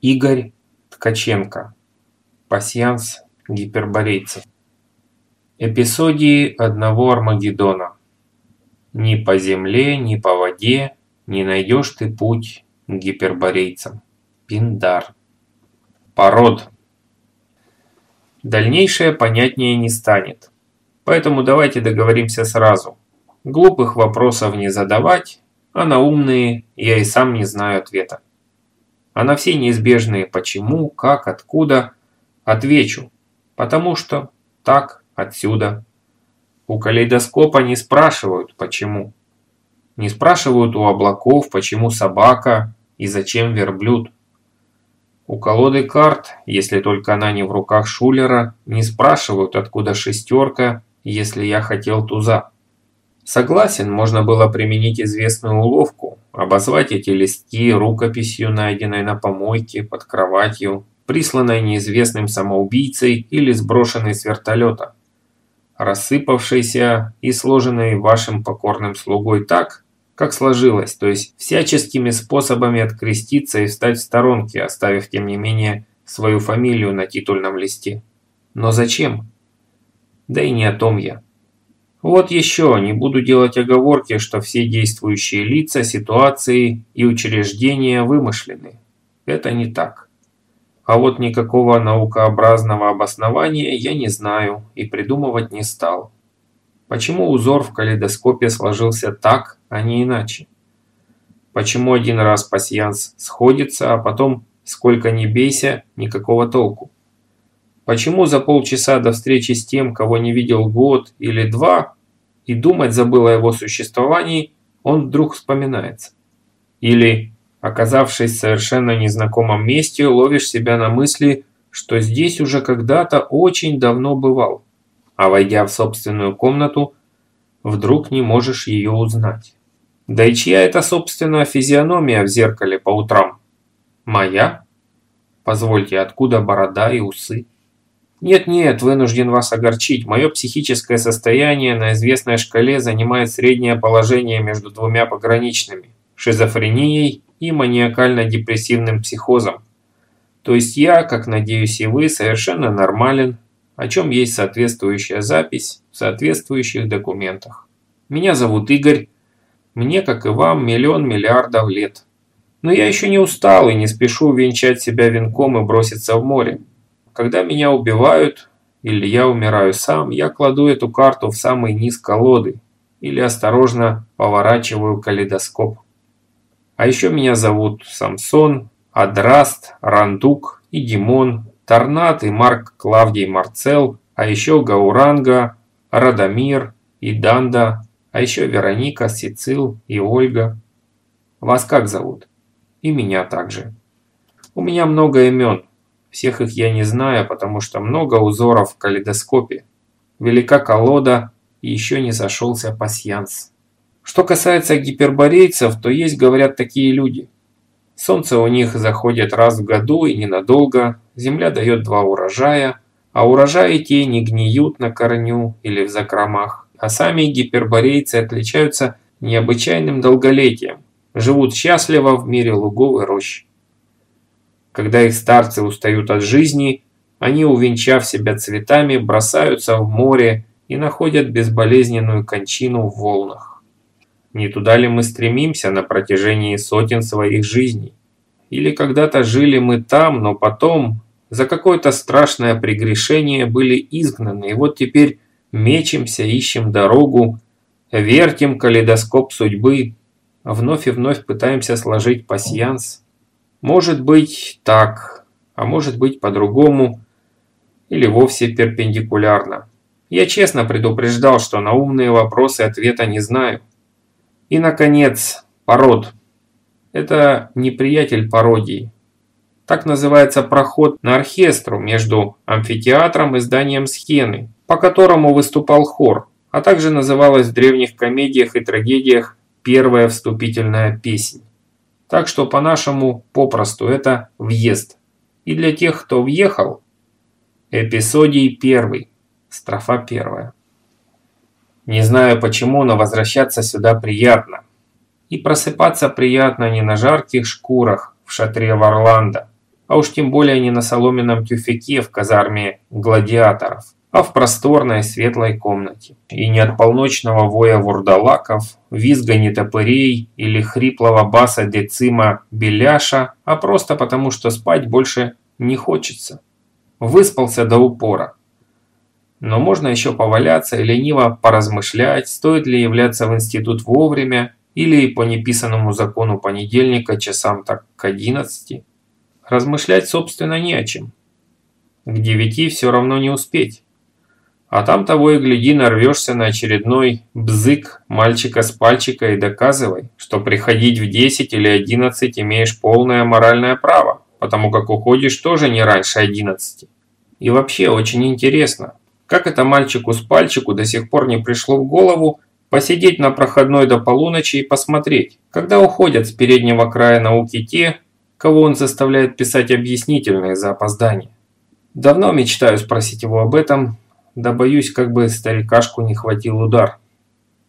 Игорь Ткаченко. Пасьянс гиперборейцев. Эпизодии одного Армагеддона. Ни по земле, ни по воде не найдешь ты путь к гиперборейцам. Пиндар. Пород. Дальнейшее понятнее не станет. Поэтому давайте договоримся сразу. Глупых вопросов не задавать, а на умные я и сам не знаю ответа. А на все неизбежные «почему», «как», «откуда» отвечу, потому что так, отсюда. У калейдоскопа не спрашивают «почему». Не спрашивают у облаков «почему собака» и «зачем верблюд». У колоды карт, если только она не в руках Шулера, не спрашивают «откуда шестерка», если я хотел туза. Согласен, можно было применить известную уловку, обозвать эти листки рукописью, найденной на помойке, под кроватью, присланной неизвестным самоубийцей или сброшенной с вертолета, рассыпавшейся и сложенной вашим покорным слугой так, как сложилось, то есть всяческими способами откреститься и встать в сторонке, оставив тем не менее свою фамилию на титульном листе. Но зачем? Да и не о том я. Вот еще, не буду делать оговорки, что все действующие лица, ситуации и учреждения вымышлены. Это не так. А вот никакого наукообразного обоснования я не знаю и придумывать не стал. Почему узор в калейдоскопе сложился так, а не иначе? Почему один раз пасьянс сходится, а потом, сколько ни бейся, никакого толку? Почему за полчаса до встречи с тем, кого не видел год или два, и думать забыл о его существовании, он вдруг вспоминается? Или, оказавшись в совершенно незнакомом месте, ловишь себя на мысли, что здесь уже когда-то очень давно бывал, а войдя в собственную комнату, вдруг не можешь ее узнать. Да и чья это собственная физиономия в зеркале по утрам? Моя? Позвольте, откуда борода и усы? Нет-нет, вынужден вас огорчить. Мое психическое состояние на известной шкале занимает среднее положение между двумя пограничными – шизофренией и маниакально-депрессивным психозом. То есть я, как надеюсь и вы, совершенно нормален, о чем есть соответствующая запись в соответствующих документах. Меня зовут Игорь, мне, как и вам, миллион миллиардов лет. Но я еще не устал и не спешу венчать себя венком и броситься в море. Когда меня убивают, или я умираю сам, я кладу эту карту в самый низ колоды, или осторожно поворачиваю калейдоскоп. А еще меня зовут Самсон, Адраст, Рандук и Димон, Торнат и Марк Клавдий Марцел, а еще Гауранга, Радомир и Данда, а еще Вероника, Сицил и Ольга. Вас как зовут? И меня также. У меня много имен, всех их я не знаю, потому что много узоров в калейдоскопе. Велика колода и еще не сошелся пасьянс. Что касается гиперборейцев, то есть, говорят, такие люди. Солнце у них заходит раз в году и ненадолго, земля дает два урожая, а урожаи те не гниют на корню или в закромах. А сами гиперборейцы отличаются необычайным долголетием, живут счастливо в мире лугов и рощ. Когда их старцы устают от жизни, они, увенчав себя цветами, бросаются в море и находят безболезненную кончину в волнах. Не туда ли мы стремимся на протяжении сотен своих жизней? Или когда-то жили мы там, но потом за какое-то страшное прегрешение были изгнаны, и вот теперь мечемся, ищем дорогу, вертим калейдоскоп судьбы, вновь и вновь пытаемся сложить пасьянс, может быть так, а может быть по-другому, или вовсе перпендикулярно. Я честно предупреждал, что на умные вопросы ответа не знаю. И, наконец, пород. Это неприятель пародии. Так называется проход на оркестру между амфитеатром и зданием схены, по которому выступал хор, а также называлась в древних комедиях и трагедиях первая вступительная песнь. Так что по-нашему попросту это въезд. И для тех, кто въехал, эпизодий первый, строфа первая. Не знаю почему, но возвращаться сюда приятно. И просыпаться приятно не на жарких шкурах в шатре Варланда, а уж тем более не на соломенном тюфяке в казарме гладиаторов, а в просторной светлой комнате. И не от полночного воя вурдалаков, визга нетопырей или хриплого баса децима беляша, а просто потому, что спать больше не хочется. Выспался до упора. Но можно еще поваляться и лениво поразмышлять, стоит ли являться в институт вовремя или по неписанному закону понедельника часам так к 11. Размышлять, собственно, не о чем. К девяти все равно не успеть. А там того и гляди нарвешься на очередной бзык мальчика с пальчика и доказывай, что приходить в 10 или 11 имеешь полное моральное право, потому как уходишь тоже не раньше 11. И вообще очень интересно, как это мальчику с пальчику до сих пор не пришло в голову посидеть на проходной до полуночи и посмотреть, когда уходят с переднего края науки те, кого он заставляет писать объяснительные за опоздание. Давно мечтаю спросить его об этом, да боюсь, как бы старикашку не хватил удар.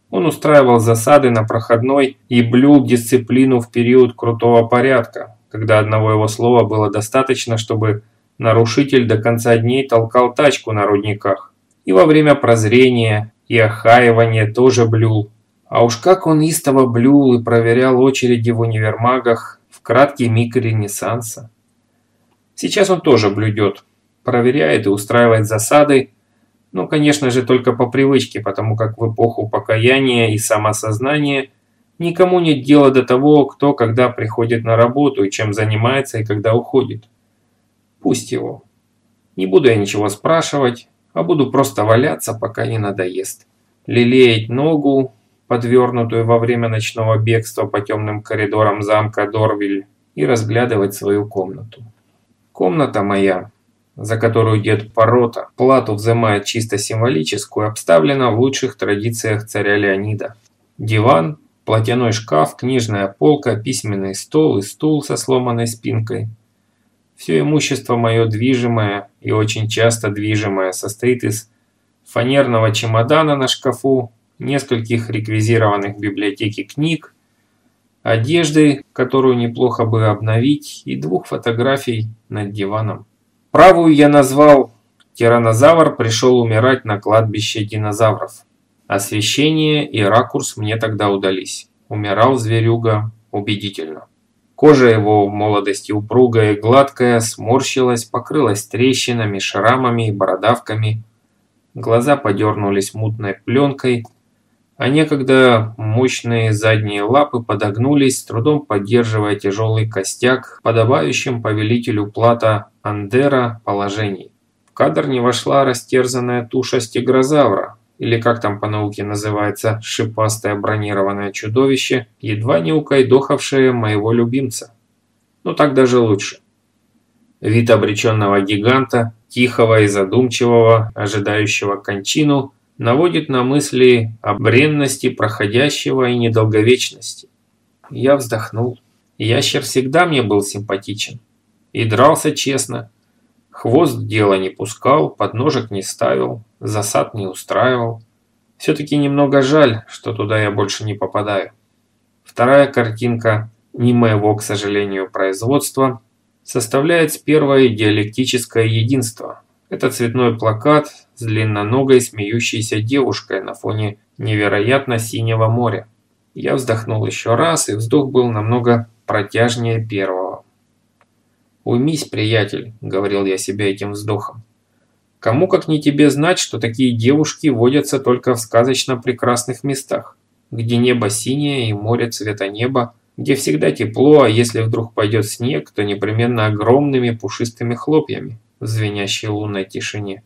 Он устраивал засады на проходной и блюл дисциплину в период крутого порядка, когда одного его слова было достаточно, чтобы нарушитель до конца дней толкал тачку на рудниках. И во время прозрения и охаивания тоже блюл. А уж как он истово блюл и проверял очереди в универмагах, краткий миг ренессанса. Сейчас он тоже блюдет, проверяет и устраивает засады, ну, конечно же, только по привычке, потому как в эпоху покаяния и самосознания никому нет дела до того, кто когда приходит на работу чем занимается и когда уходит. Пусть его. Не буду я ничего спрашивать, а буду просто валяться, пока не надоест. Лелеять ногу, подвернутую во время ночного бегства по темным коридорам замка Дорвиль, и разглядывать свою комнату. Комната моя, за которую дед Порота плату взимает чисто символическую, обставлена в лучших традициях царя Леонида. Диван, платяной шкаф, книжная полка, письменный стол и стул со сломанной спинкой. Все имущество мое движимое и очень часто движимое состоит из фанерного чемодана на шкафу, нескольких реквизированных в библиотеке книг, одежды, которую неплохо бы обновить, и двух фотографий над диваном. Правую я назвал «Тиранозавр пришел умирать на кладбище динозавров». Освещение и ракурс мне тогда удались. Умирал зверюга убедительно. Кожа его в молодости упругая гладкая, сморщилась, покрылась трещинами, шрамами и бородавками. Глаза подернулись мутной пленкой – а некогда мощные задние лапы подогнулись, с трудом поддерживая тяжелый костяк, подобающим повелителю плата Андера положений. В кадр не вошла растерзанная туша стегрозавра, или как там по науке называется, шипастое бронированное чудовище, едва не укайдохавшее моего любимца. Но так даже лучше. Вид обреченного гиганта, тихого и задумчивого, ожидающего кончину – наводит на мысли о бренности проходящего и недолговечности. Я вздохнул. Ящер всегда мне был симпатичен. И дрался честно. Хвост дело не пускал, подножек не ставил, засад не устраивал. Все-таки немного жаль, что туда я больше не попадаю. Вторая картинка, не моего, к сожалению, производства, составляет первое диалектическое единство. Это цветной плакат с длинноногой смеющейся девушкой на фоне невероятно синего моря. Я вздохнул еще раз, и вздох был намного протяжнее первого. «Уймись, приятель», — говорил я себе этим вздохом. «Кому как не тебе знать, что такие девушки водятся только в сказочно прекрасных местах, где небо синее и море цвета неба, где всегда тепло, а если вдруг пойдет снег, то непременно огромными пушистыми хлопьями в звенящей лунной тишине,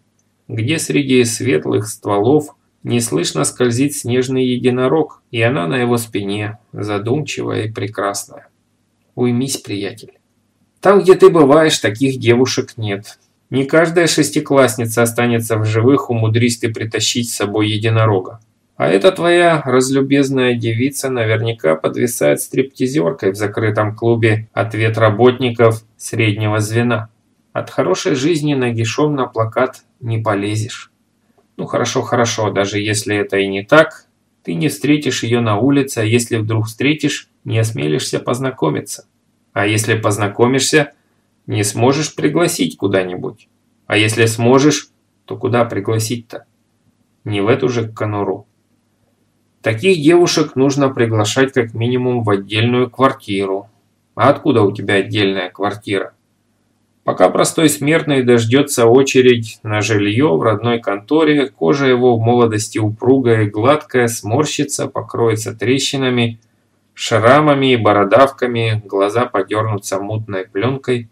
где среди светлых стволов не слышно скользит снежный единорог, и она на его спине, задумчивая и прекрасная. Уймись, приятель. Там, где ты бываешь, таких девушек нет. Не каждая шестиклассница останется в живых, умудрись ты притащить с собой единорога. А эта твоя разлюбезная девица наверняка подвисает стриптизеркой в закрытом клубе от ветработников среднего звена. От хорошей жизни нагишом на плакат не полезешь. Ну хорошо, хорошо, даже если это и не так, ты не встретишь ее на улице, а если вдруг встретишь, не осмелишься познакомиться. А если познакомишься, Не сможешь пригласить куда-нибудь. А если сможешь, то куда пригласить-то? Не в эту же конуру. Таких девушек нужно приглашать как минимум в отдельную квартиру. А откуда у тебя отдельная квартира? Пока простой смертный дождется очередь на жилье в родной конторе, кожа его в молодости упругая и гладкая, сморщится, покроется трещинами, шрамами и бородавками, глаза подернутся мутной пленкой.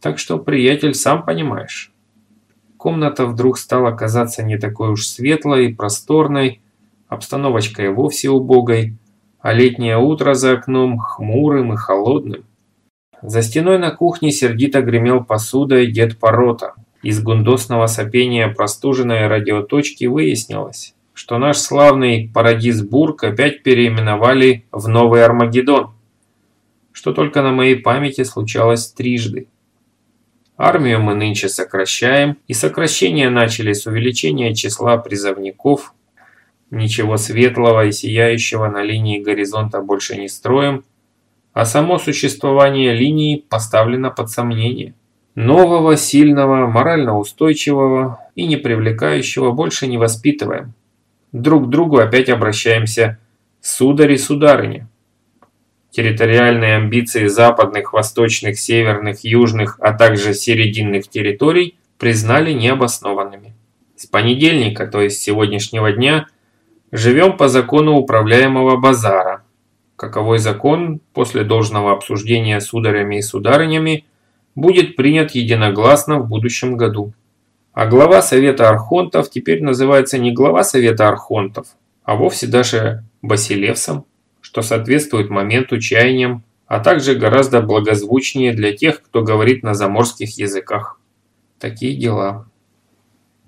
Так что, приятель, сам понимаешь. Комната вдруг стала казаться не такой уж светлой и просторной, обстановочка и вовсе убогой, а летнее утро за окном хмурым и холодным. За стеной на кухне сердито гремел посудой дед Порота. Из гундосного сопения простуженной радиоточки выяснилось, что наш славный Парадисбург опять переименовали в Новый Армагеддон, что только на моей памяти случалось трижды. Армию мы нынче сокращаем, и сокращения начали с увеличения числа призывников. Ничего светлого и сияющего на линии горизонта больше не строим – а само существование линии поставлено под сомнение. Нового, сильного, морально устойчивого и не привлекающего больше не воспитываем. Друг к другу опять обращаемся «сударь и сударыня». Территориальные амбиции западных, восточных, северных, южных, а также серединных территорий признали необоснованными. С понедельника, то есть сегодняшнего дня, живем по закону управляемого базара, каковой закон после должного обсуждения сударями и сударынями будет принят единогласно в будущем году. А глава Совета Архонтов теперь называется не глава Совета Архонтов, а вовсе даже Басилевсом, что соответствует моменту чаяниям, а также гораздо благозвучнее для тех, кто говорит на заморских языках. Такие дела.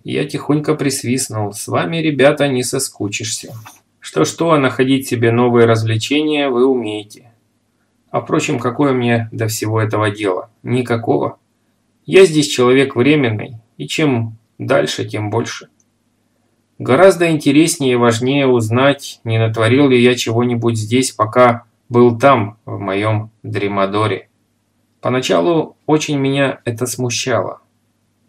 Я тихонько присвистнул. С вами, ребята, не соскучишься. Что-что, а находить себе новые развлечения вы умеете. А впрочем, какое мне до всего этого дела? Никакого. Я здесь человек временный, и чем дальше, тем больше. Гораздо интереснее и важнее узнать, не натворил ли я чего-нибудь здесь, пока был там, в моем Дремадоре. Поначалу очень меня это смущало.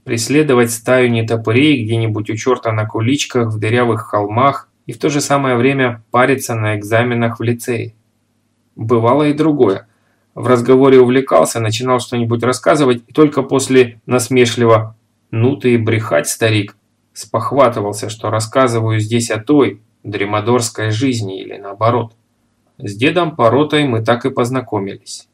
Преследовать стаю нетопырей где-нибудь у черта на куличках в дырявых холмах и в то же самое время париться на экзаменах в лицее. Бывало и другое. В разговоре увлекался, начинал что-нибудь рассказывать, и только после насмешливо «ну ты и брехать, старик», спохватывался, что рассказываю здесь о той, дремадорской жизни или наоборот. С дедом Поротой мы так и познакомились.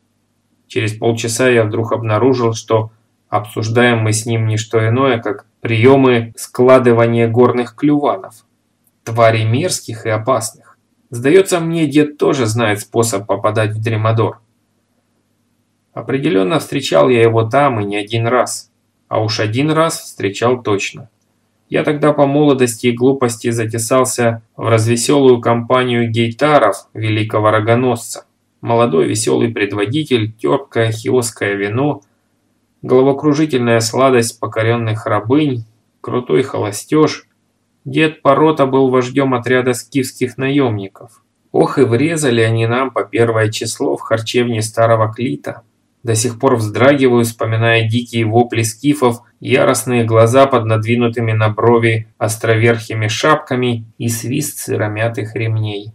Через полчаса я вдруг обнаружил, что обсуждаем мы с ним не что иное, как приемы складывания горных клюванов тварей мерзких и опасных. Сдается мне, дед тоже знает способ попадать в Дремадор. Определенно встречал я его там и не один раз. А уж один раз встречал точно. Я тогда по молодости и глупости затесался в развеселую компанию гейтаров великого рогоносца. Молодой веселый предводитель, терпкое хиосское вино, головокружительная сладость покоренных рабынь, крутой холостеж – Дед Порота был вождем отряда скифских наемников. Ох и врезали они нам по первое число в харчевне старого Клита. До сих пор вздрагиваю, вспоминая дикие вопли скифов, яростные глаза под надвинутыми на брови островерхими шапками и свист сыромятых ремней.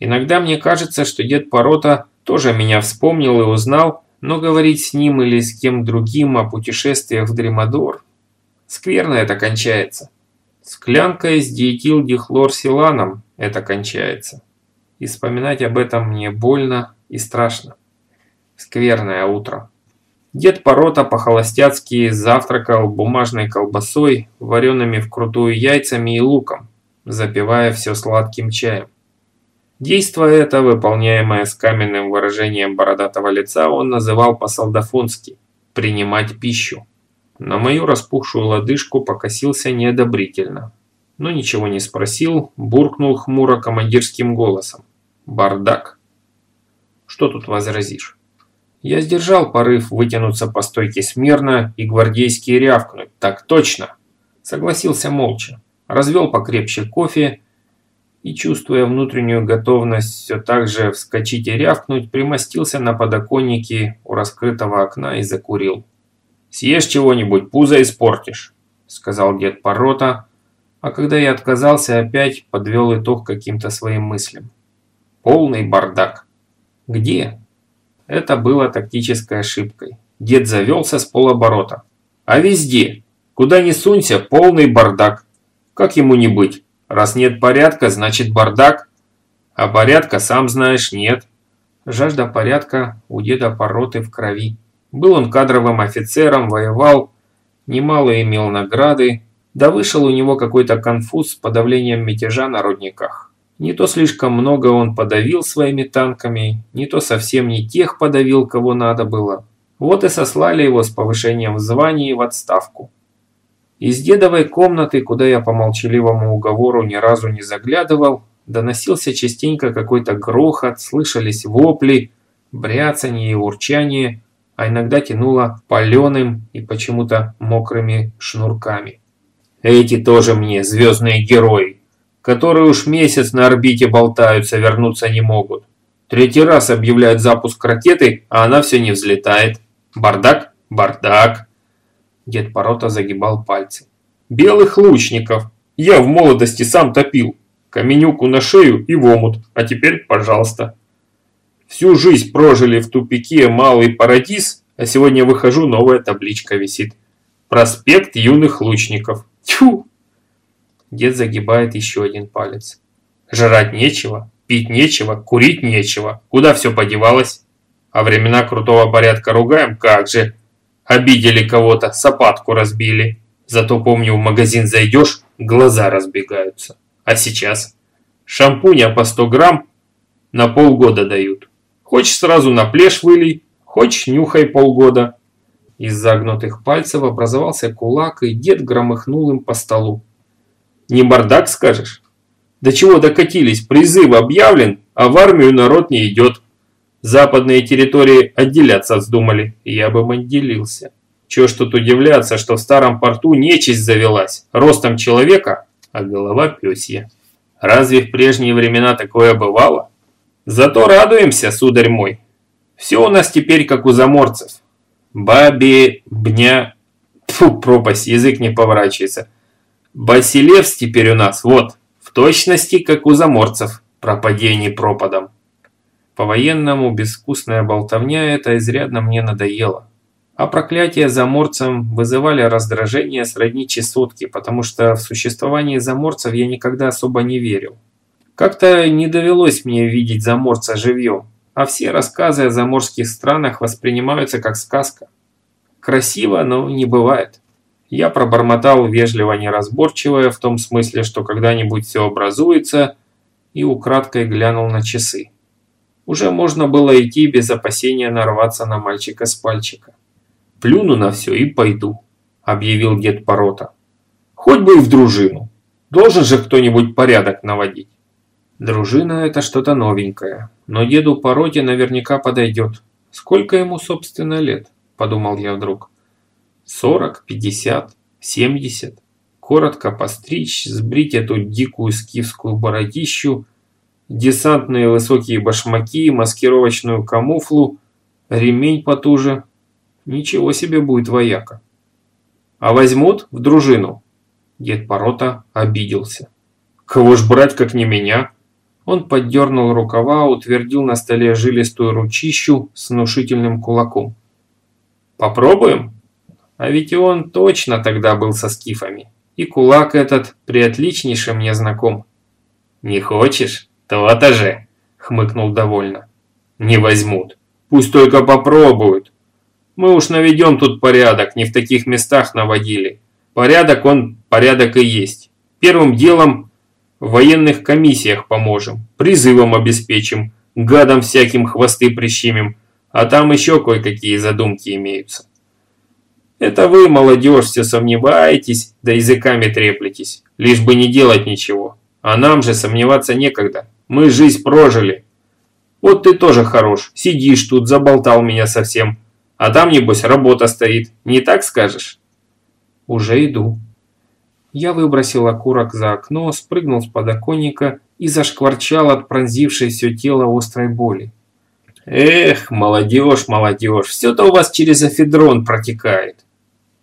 Иногда мне кажется, что дед Порота тоже меня вспомнил и узнал, но говорить с ним или с кем другим о путешествиях в Дремадор скверно это кончается. Склянкой с диэтилдихлорсиланом это кончается. И вспоминать об этом мне больно и страшно. Скверное утро. Дед Порота по-холостяцки завтракал бумажной колбасой, вареными вкрутую яйцами и луком, запивая все сладким чаем. Действо это, выполняемое с каменным выражением бородатого лица, он называл по-солдафонски «принимать пищу». На мою распухшую лодыжку покосился неодобрительно. Но ничего не спросил, буркнул хмуро командирским голосом. «Бардак!» «Что тут возразишь?» Я сдержал порыв вытянуться по стойке смирно и гвардейски рявкнуть. «Так точно!» Согласился молча. Развел покрепче кофе и, чувствуя внутреннюю готовность все так же вскочить и рявкнуть, примостился на подоконнике у раскрытого окна и закурил. «Съешь чего-нибудь, пузо испортишь», — сказал дед Порота, а когда я отказался, опять подвел итог каким-то своим мыслям. Полный бардак. Где? Это было тактической ошибкой. Дед завелся с полоборота. А везде. Куда ни сунься, полный бардак. Как ему не быть? Раз нет порядка, значит бардак. А порядка, сам знаешь, нет. Жажда порядка у деда пороты в крови. Был он кадровым офицером, воевал, немало имел награды, да вышел у него какой-то конфуз с подавлением мятежа на родниках. Не то слишком много он подавил своими танками, не то совсем не тех подавил, кого надо было. Вот и сослали его с повышением в звании в отставку. Из дедовой комнаты, куда я по молчаливому уговору ни разу не заглядывал, доносился частенько какой-то грохот, слышались вопли, бряцанье и урчание, а иногда тянуло паленым и почему-то мокрыми шнурками. Эти тоже мне звездные герои, которые уж месяц на орбите болтаются, вернуться не могут. Третий раз объявляют запуск ракеты, а она все не взлетает. Бардак? Бардак. Дед Порота загибал пальцы. «Белых лучников! Я в молодости сам топил. Каменюку на шею и в омут. А теперь, пожалуйста». Всю жизнь прожили в тупике Малый Парадис, а сегодня выхожу, новая табличка висит. Проспект юных лучников. Тьфу! Дед загибает еще один палец. Жрать нечего, пить нечего, курить нечего. Куда все подевалось? А времена крутого порядка ругаем, как же. Обидели кого-то, сапатку разбили. Зато помню, в магазин зайдешь, глаза разбегаются. А сейчас? Шампуня по 100 грамм на полгода дают. Хочешь сразу на плешь вылей, хочешь нюхай полгода. Из загнутых пальцев образовался кулак, и дед громыхнул им по столу. Не бардак, скажешь? До чего докатились, призыв объявлен, а в армию народ не идет. Западные территории отделяться вздумали, я бы отделился. Чего ж тут удивляться, что в старом порту нечисть завелась, ростом человека, а голова пёсья. Разве в прежние времена такое бывало? Зато радуемся, сударь мой. Все у нас теперь как у заморцев. Баби, бня... Фу, пропасть, язык не поворачивается. Басилевс теперь у нас, вот, в точности, как у заморцев, пропадение пропадом. По-военному безвкусная болтовня это изрядно мне надоело. А проклятия заморцам вызывали раздражение сродни чесотки, потому что в существование заморцев я никогда особо не верил. Как-то не довелось мне видеть заморца живьем, а все рассказы о заморских странах воспринимаются как сказка. Красиво, но не бывает. Я пробормотал вежливо неразборчивое в том смысле, что когда-нибудь все образуется, и украдкой глянул на часы. Уже можно было идти без опасения нарваться на мальчика с пальчика. «Плюну на все и пойду», – объявил дед Порота. «Хоть бы и в дружину. Должен же кто-нибудь порядок наводить». Дружина – это что-то новенькое, но деду Пороте наверняка подойдет. Сколько ему, собственно, лет? – подумал я вдруг. Сорок, пятьдесят, семьдесят. Коротко постричь, сбрить эту дикую скифскую бородищу – десантные высокие башмаки, маскировочную камуфлу, ремень потуже. Ничего себе будет вояка. А возьмут в дружину? Дед Порота обиделся. Кого ж брать, как не меня? Он поддернул рукава, утвердил на столе жилистую ручищу с внушительным кулаком. Попробуем? А ведь и он точно тогда был со скифами. И кулак этот приотличнейше мне знаком. Не хочешь? «То-то же!» – хмыкнул довольно. «Не возьмут. Пусть только попробуют. Мы уж наведем тут порядок, не в таких местах наводили. Порядок он порядок и есть. Первым делом в военных комиссиях поможем, призывом обеспечим, гадам всяким хвосты прищемим, а там еще кое-какие задумки имеются. Это вы, молодежь, все сомневаетесь, да языками треплетесь, лишь бы не делать ничего. А нам же сомневаться некогда. Мы жизнь прожили. Вот ты тоже хорош, сидишь тут, заболтал меня совсем. А там, небось, работа стоит, не так скажешь? Уже иду. Я выбросил окурок за окно, спрыгнул с подоконника и зашкварчал от пронзившей все тело острой боли. «Эх, молодежь, молодежь, все-то у вас через эфедрон протекает!»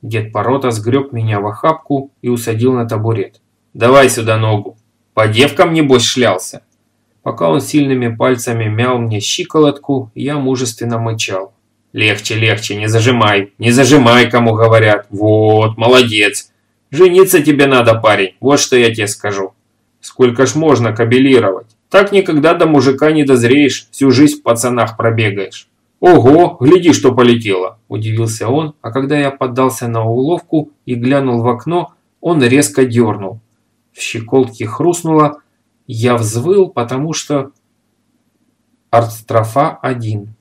Дед Порота сгреб меня в охапку и усадил на табурет. «Давай сюда ногу! По девкам, небось, шлялся!» Пока он сильными пальцами мял мне щиколотку, я мужественно мычал. «Легче, легче, не зажимай, не зажимай, кому говорят. Вот, молодец. Жениться тебе надо, парень, вот что я тебе скажу. Сколько ж можно кабелировать? Так никогда до мужика не дозреешь, всю жизнь в пацанах пробегаешь». «Ого, гляди, что полетело!» – удивился он, а когда я поддался на уловку и глянул в окно, он резко дернул. В щеколтке хрустнуло, я взвыл, потому что... Артстрофа 1.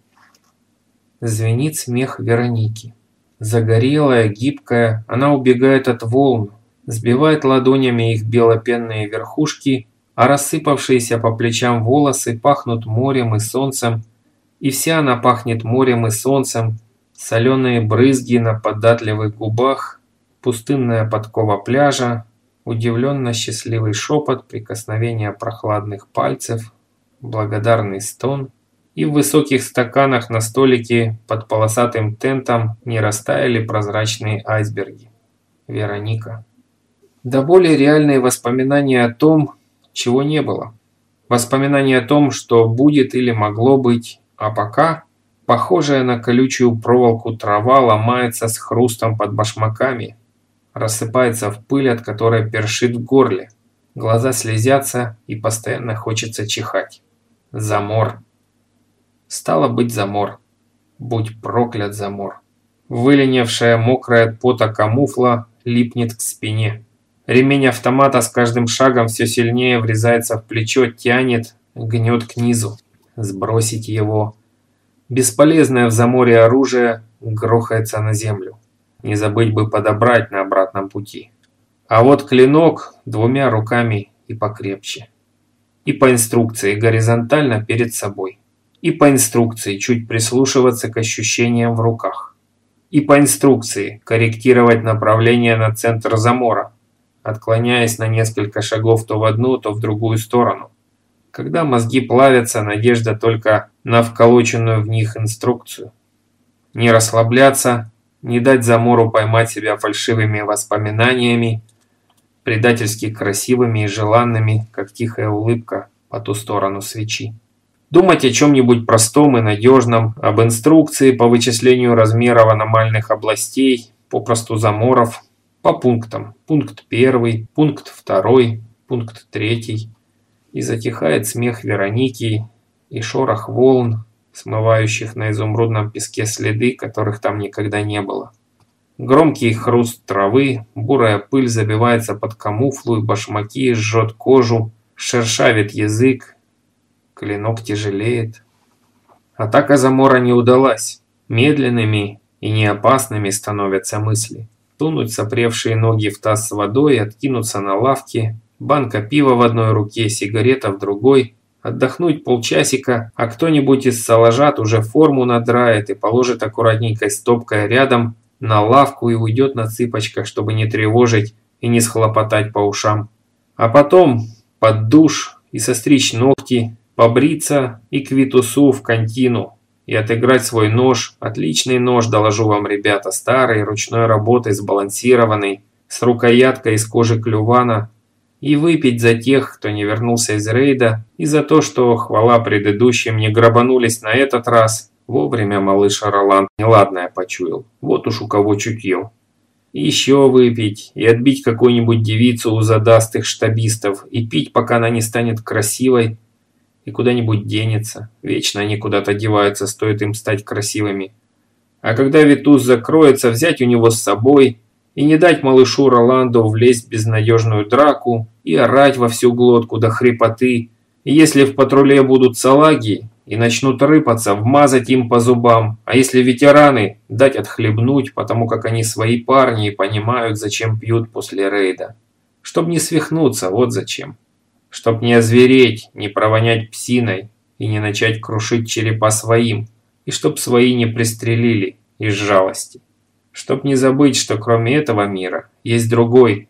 Звенит смех Вероники. Загорелая, гибкая, она убегает от волн, сбивает ладонями их белопенные верхушки, а рассыпавшиеся по плечам волосы пахнут морем и солнцем, и вся она пахнет морем и солнцем, соленые брызги на податливых губах, пустынная подкова пляжа, удивленно счастливый шепот, прикосновение прохладных пальцев, благодарный стон, и в высоких стаканах на столике под полосатым тентом не растаяли прозрачные айсберги. Вероника. Да более реальные воспоминания о том, чего не было. Воспоминания о том, что будет или могло быть, а пока похожая на колючую проволоку трава ломается с хрустом под башмаками – рассыпается в пыль, от которой першит в горле. Глаза слезятся и постоянно хочется чихать. Замор. Стало быть замор. Будь проклят замор. Выленившая мокрая от пота камуфла липнет к спине. Ремень автомата с каждым шагом все сильнее врезается в плечо, тянет, гнет к низу. Сбросить его. Бесполезное в заморе оружие грохается на землю. Не забыть бы подобрать на обратном пути. А вот клинок двумя руками и покрепче. И по инструкции горизонтально перед собой. И по инструкции чуть прислушиваться к ощущениям в руках. И по инструкции корректировать направление на центр замора, отклоняясь на несколько шагов то в одну, то в другую сторону. Когда мозги плавятся, надежда только на вколоченную в них инструкцию. Не расслабляться, не дать замору поймать себя фальшивыми воспоминаниями, предательски красивыми и желанными, как тихая улыбка по ту сторону свечи. Думать о чем-нибудь простом и надежном, об инструкции по вычислению размеров аномальных областей, попросту заморов, по пунктам. Пункт первый, пункт второй, пункт третий. И затихает смех Вероники и шорох волн, смывающих на изумрудном песке следы, которых там никогда не было. Громкий хруст травы, бурая пыль забивается под камуфлу и башмаки, жжет кожу, шершавит язык, клинок тяжелеет. Атака замора не удалась. Медленными и неопасными становятся мысли. Тунуть сопревшие ноги в таз с водой, откинуться на лавке, банка пива в одной руке, сигарета в другой, Отдохнуть полчасика, а кто-нибудь из салажат уже форму надрает и положит аккуратненькой стопкой рядом на лавку и уйдет на цыпочках, чтобы не тревожить и не схлопотать по ушам. А потом под душ и состричь ногти, побриться и к Витусу в контину и отыграть свой нож. Отличный нож, доложу вам, ребята, старый, ручной работы, сбалансированный, с рукояткой из кожи клювана, и выпить за тех, кто не вернулся из рейда, и за то, что, хвала предыдущим, не грабанулись на этот раз. Вовремя малыш Роланд неладное почуял. Вот уж у кого чутье. Еще выпить, и отбить какую-нибудь девицу у задастых штабистов, и пить, пока она не станет красивой, и куда-нибудь денется. Вечно они куда-то деваются, стоит им стать красивыми. А когда Витус закроется, взять у него с собой и не дать малышу Роланду влезть в безнадежную драку и орать во всю глотку до хрипоты, и если в патруле будут салаги и начнут рыпаться, вмазать им по зубам, а если ветераны, дать отхлебнуть, потому как они свои парни и понимают, зачем пьют после рейда. Чтоб не свихнуться, вот зачем. Чтоб не озвереть, не провонять псиной и не начать крушить черепа своим, и чтоб свои не пристрелили из жалости чтоб не забыть, что кроме этого мира есть другой,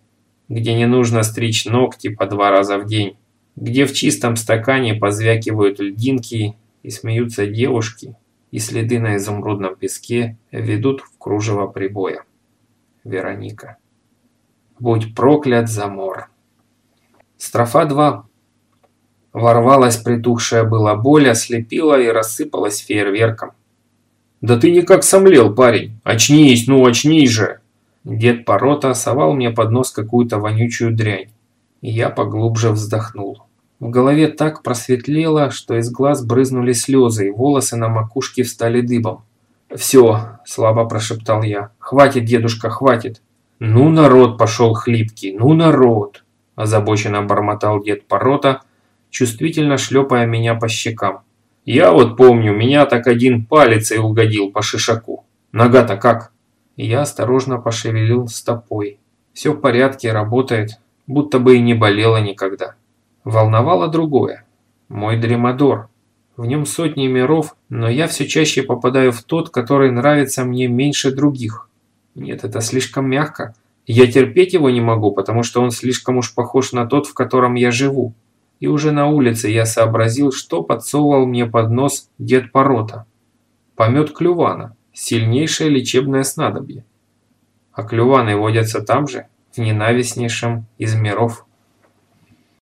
где не нужно стричь ногти по два раза в день, где в чистом стакане позвякивают льдинки и смеются девушки, и следы на изумрудном песке ведут в кружево прибоя. Вероника. Будь проклят замор. Строфа 2. Ворвалась притухшая была боль, ослепила и рассыпалась фейерверком. «Да ты никак сомлел, парень! Очнись, ну очнись же!» Дед Порота совал мне под нос какую-то вонючую дрянь, и я поглубже вздохнул. В голове так просветлело, что из глаз брызнули слезы, и волосы на макушке встали дыбом. «Все», – слабо прошептал я, – «хватит, дедушка, хватит». «Ну, народ пошел хлипкий, ну, народ!» – озабоченно бормотал дед Порота, чувствительно шлепая меня по щекам. «Я вот помню, меня так один палец и угодил по шишаку. Нога-то как?» Я осторожно пошевелил стопой. Все в порядке, работает, будто бы и не болело никогда. Волновало другое. Мой дремадор. В нем сотни миров, но я все чаще попадаю в тот, который нравится мне меньше других. Нет, это слишком мягко. Я терпеть его не могу, потому что он слишком уж похож на тот, в котором я живу. И уже на улице я сообразил, что подсовывал мне под нос дед Порота. Помет клювана сильнейшее лечебное снадобье. А клюваны водятся там же, в ненавистнейшем из миров.